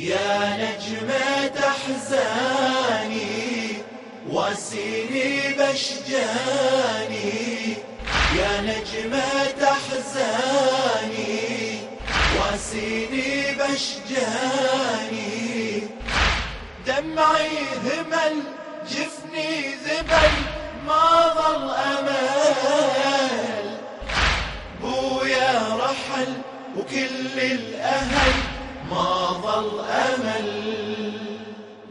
يا نجمة أحزاني واسيني بشجاني. يا نجمة أحزاني واسيني بشجاني. دمعي همل جفني ذبل ما ظل أمل. بويا رحل وكل الأهل ما ظل أمل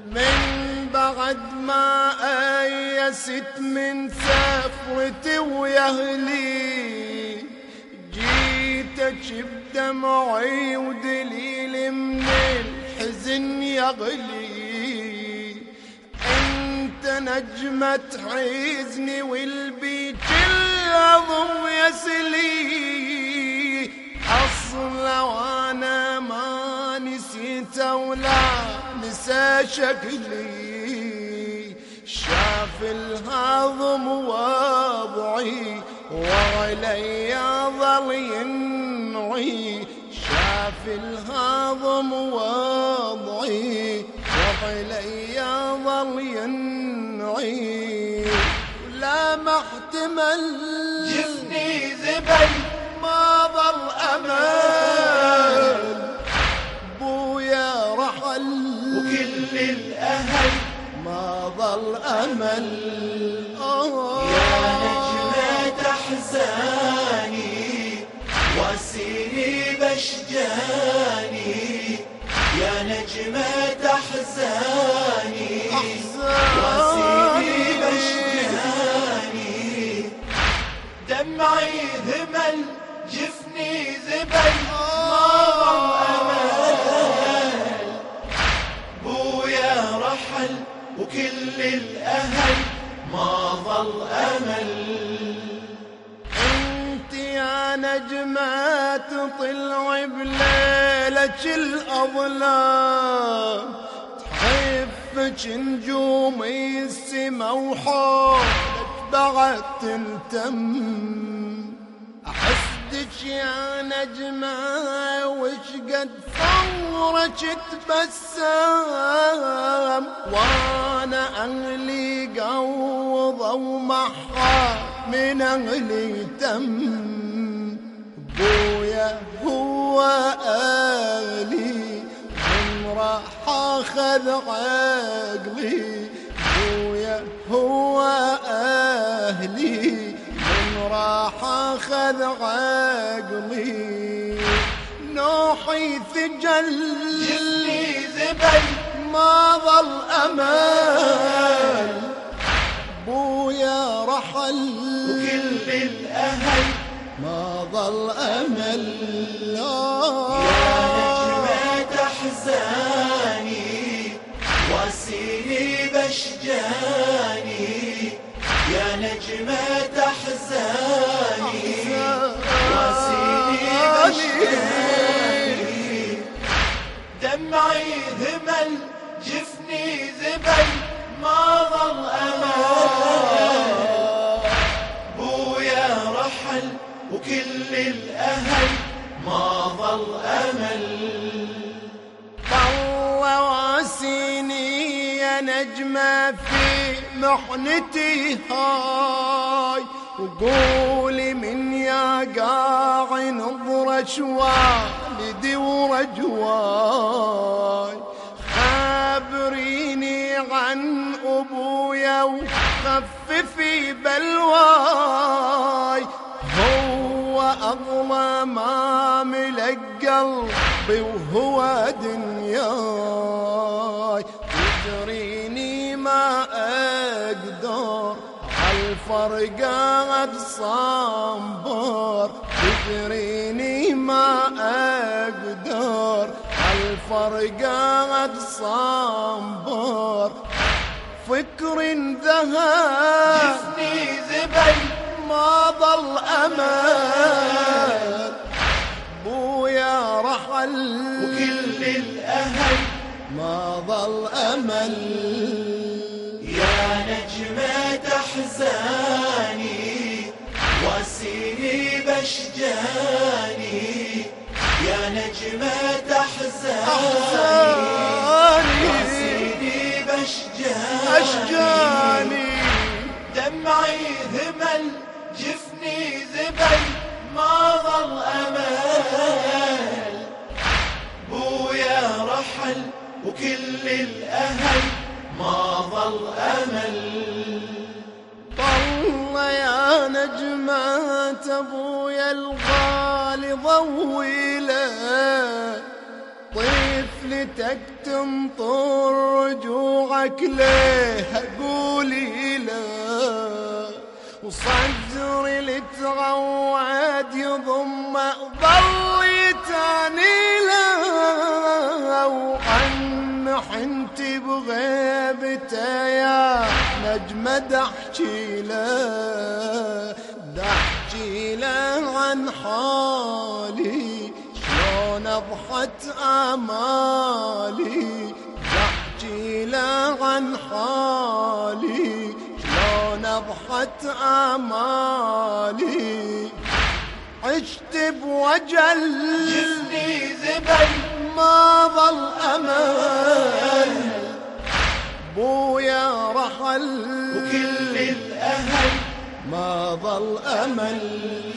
من بعد ما أيست من سفرتي ويهلي جيتك بدمعي ودليل من الحزن يغلي. أنت نجمة حزني والبيت العظم يسلي. أصلا وأنا ما نسيت ولا نسى شكلي شاف الهضم وضعي وعلي ظل ينعي. شاف الهضم وضعي وعلي ظل ينعي. لا محتمل جفني ذبل ما ظل أمل. وكل الأهل ما ظل أمل. يا نجمة أحزاني واسيني بشجاني. يا نجمة أحزاني واسيني بشجاني. دمعي همل جفني ذبل ما وكل الأهل ما ظل أمل. أنت يا نجمة تطلع بليلك الأظلام. تحفك نجوم السما وحولك بعد تلتم أحسدك يا نجمة وش قد فورك تبسم؟ وأنا أهلي قوضة ومحا من أهلي تم. بويا هو أهلي راح أخذ عقلي. عقلي نوحي ثجل. جفني ذبل ما ظل أمل. بويا رحل. وكل الأهل ما ظل أمل. يا نجمة أحزاني واسيني بشجاني. يا نجمة أحزاني دمعي همل جفني ذبل ما ظل أمل. بويا رحل وكل الأهل ما ظل أمل. طلع واسيني يا نجمة في محنتي هاي. وقولي من يا قاعي نظرة والدي ورجواي خبريني عن أبويا وخففي بلواي. هو أغلى ما ملك قلبي وهو دنياي. عالفرقات صنبر تدريني ما أقدر. عالفرقات صنبر فكر ذهب. جفني ذبل ما ظل أمل. بويا رحل. وكل الأهل ما ظل أمل. أحزاني واسيني بشجاني يا نجمة أحزاني. ضويله طفلتك تمطر رجوعك ليه؟ قولي له. وصدري اللي يضم ظل يتاني له. وعن حنتي بغيبته يا نجمة دحكي له. دحكي له عن حالي. آمالي دحكي له عن حالي. شلون اضحت آمالي. عشت بوجل جسمي ذبل ما ظل أمل. بويا رحل. وكل الأهل ما ظل أمل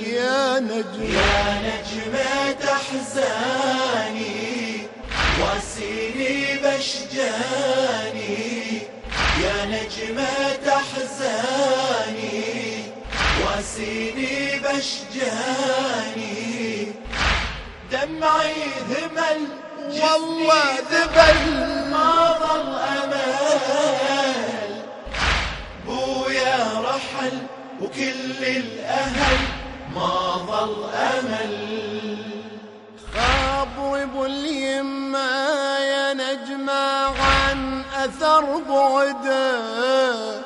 يا نجم. يا نجمة أحزاني واسيني بشجاني. يا نجمة أحزاني واسيني بشجاني. دمعي همل والله ذبل. ما ظل بعده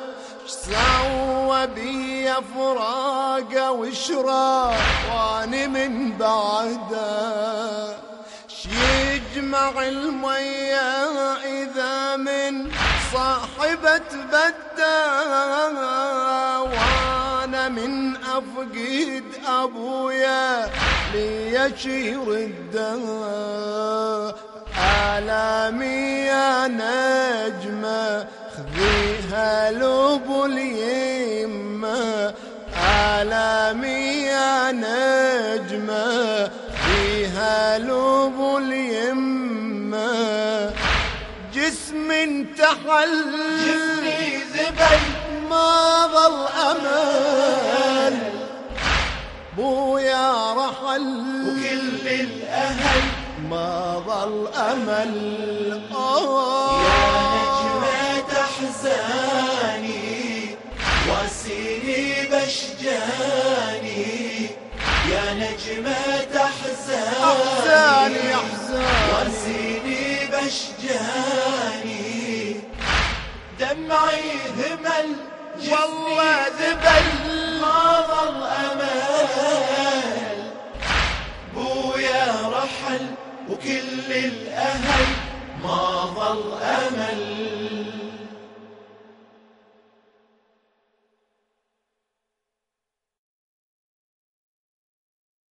سوى بي فراقه وشرى واني من بعده؟ يجمع المية إذا من صاحبة بده؟ وأنا من أفقد أبويا ليشير الدم آلامي يا نجمة خذيها لب اليمة. آلامي يا نجمة فيها لب اليمة. جسم انتحل جسمي ذبل ما ظل أمل. بويا رحل وكل الأهل ما ظل امل يا آه نجمة أحزاني واسيني بشجاني يا نجمة أحزاني احزاني واسيني بشجاني دمعي همل والله ذبل. ما ظل أمل